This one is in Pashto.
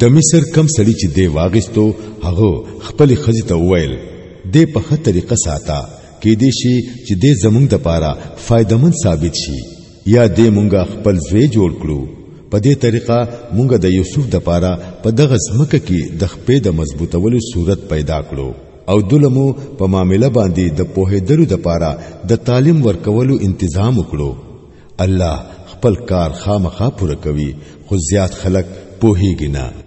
د مصر کم سړی چې دی واغستو هغه خپل خزي ته وویل د په خه طریقه ساته کې دې شي چې دې زمونږ د پاره فائدمن ثابت شي یا دې مونږه خپل زوی جوړ کړو په دې طریقه مونږه د یوسف د پاره په دغه ځمکه کې د خپې د مضبوطولو صورت پیدا کړو او دلمو په معاملې باندې د پوهې درو د پاره د تعلیم ورکولو تنظیم وکړو الله خپل کار خامخا پوره کوي خو زیات خلک پوهیږي نه